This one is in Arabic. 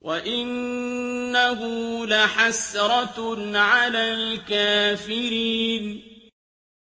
وَإِنَّهُ لَحَسْرَةٌ عَلَى الْكَافِرِينَ